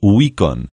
o ícone.